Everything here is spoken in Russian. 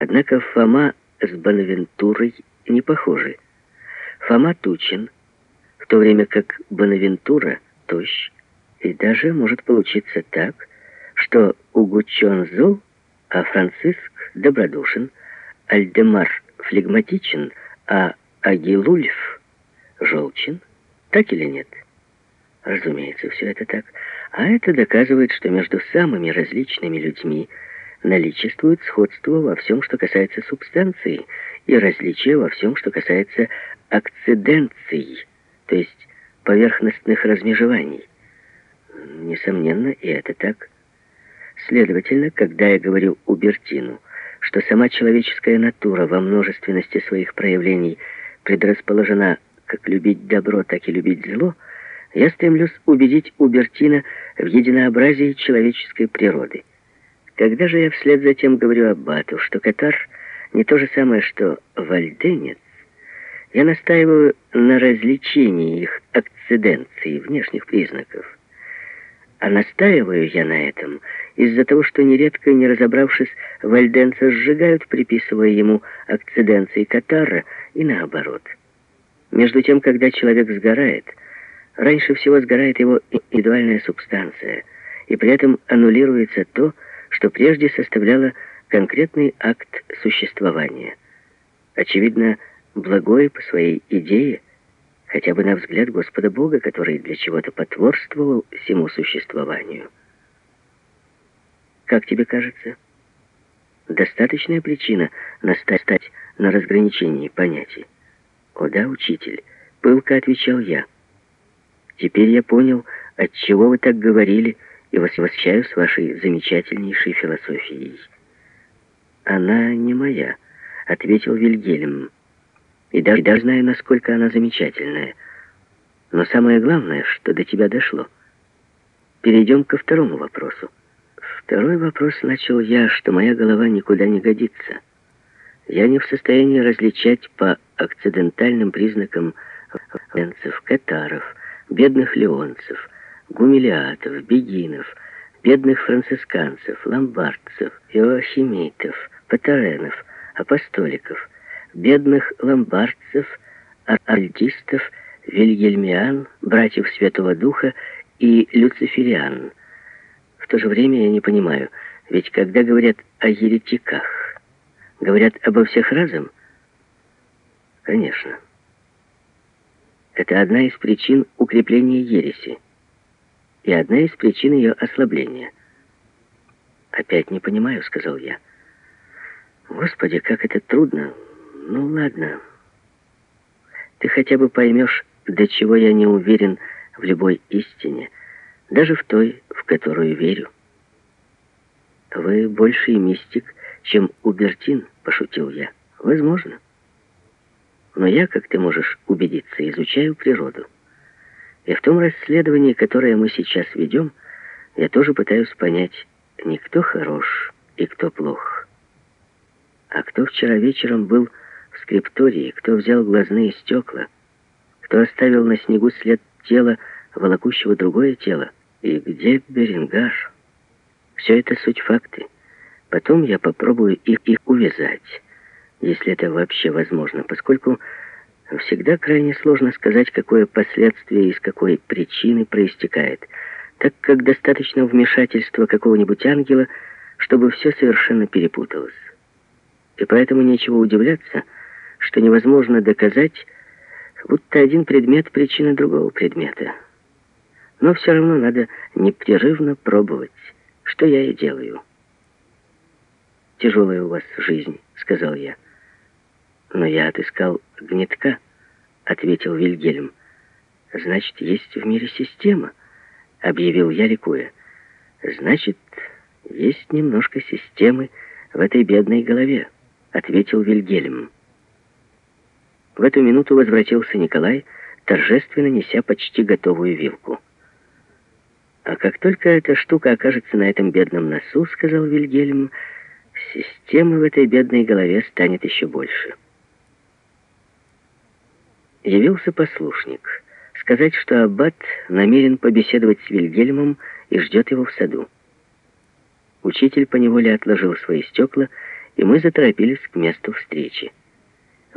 Однако Фома с Бонавентурой не похожи. Фома тучен, в то время как Бонавентура тощ, и даже может получиться так, что Угучон зол, а Франциск добродушен, Альдемар флегматичен, а Агилульф желчен. Так или нет? Разумеется, все это так. А это доказывает, что между самыми различными людьми наличествует сходство во всем, что касается субстанции, и различие во всем, что касается акциденций, то есть поверхностных размежеваний. Несомненно, и это так. Следовательно, когда я говорю Убертину, что сама человеческая натура во множественности своих проявлений предрасположена как любить добро, так и любить зло, я стремлюсь убедить Убертина в единообразии человеческой природы. Когда же я вслед за тем говорю Аббату, что Катар не то же самое, что вальденец, я настаиваю на различении их акциденций, внешних признаков. А настаиваю я на этом из-за того, что нередко, не разобравшись, вальденца сжигают, приписывая ему акциденции Катара и наоборот. Между тем, когда человек сгорает, раньше всего сгорает его индивидуальная субстанция, и при этом аннулируется то, что прежде составляло конкретный акт существования. Очевидно, благое по своей идее, хотя бы на взгляд Господа Бога, который для чего-то потворствовал всему существованию. Как тебе кажется? Достаточная причина настать на разграничении понятий. «О да, учитель», — пылко отвечал я. «Теперь я понял, от чего вы так говорили, и восхищаюсь вашей замечательнейшей философией». «Она не моя», — ответил Вильгельм. «И даже, даже знаю, насколько она замечательная. Но самое главное, что до тебя дошло. Перейдем ко второму вопросу. Второй вопрос начал я, что моя голова никуда не годится». Я не в состоянии различать по акцидентальным признакам ленцев, катаров, бедных леонцев, гумилиатов, бегинов, бедных францисканцев, ломбардцев, иоахимитов, патаренов, апостоликов, бедных ломбардцев, альдистов, вильгельмиан, братьев Святого Духа и люцифериан. В то же время я не понимаю, ведь когда говорят о еретиках, Говорят обо всех разом? Конечно. Это одна из причин укрепления ереси и одна из причин ее ослабления. «Опять не понимаю», — сказал я. «Господи, как это трудно. Ну, ладно. Ты хотя бы поймешь, до чего я не уверен в любой истине, даже в той, в которую верю. Вы больший мистик, чем Убертин, пошутил я. Возможно. Но я, как ты можешь убедиться, изучаю природу. И в том расследовании, которое мы сейчас ведем, я тоже пытаюсь понять, не кто хорош и кто плох, а кто вчера вечером был в скриптории, кто взял глазные стекла, кто оставил на снегу след тела, волокущего другое тело, и где Берингар. Все это суть факты. Потом я попробую их, их увязать, если это вообще возможно, поскольку всегда крайне сложно сказать, какое последствие из какой причины проистекает, так как достаточно вмешательства какого-нибудь ангела, чтобы все совершенно перепуталось. И поэтому нечего удивляться, что невозможно доказать, будто один предмет — причина другого предмета. Но все равно надо непрерывно пробовать, что я и делаю. «Тяжелая у вас жизнь», — сказал я. «Но я отыскал гнетка», — ответил Вильгельм. «Значит, есть в мире система», — объявил я, ликуя. «Значит, есть немножко системы в этой бедной голове», — ответил Вильгельм. В эту минуту возвратился Николай, торжественно неся почти готовую вилку. «А как только эта штука окажется на этом бедном носу, — сказал Вильгельм, — Системы в этой бедной голове станет еще больше. Явился послушник. Сказать, что Аббат намерен побеседовать с Вильгельмом и ждет его в саду. Учитель поневоле отложил свои стекла и мы заторопились к месту встречи.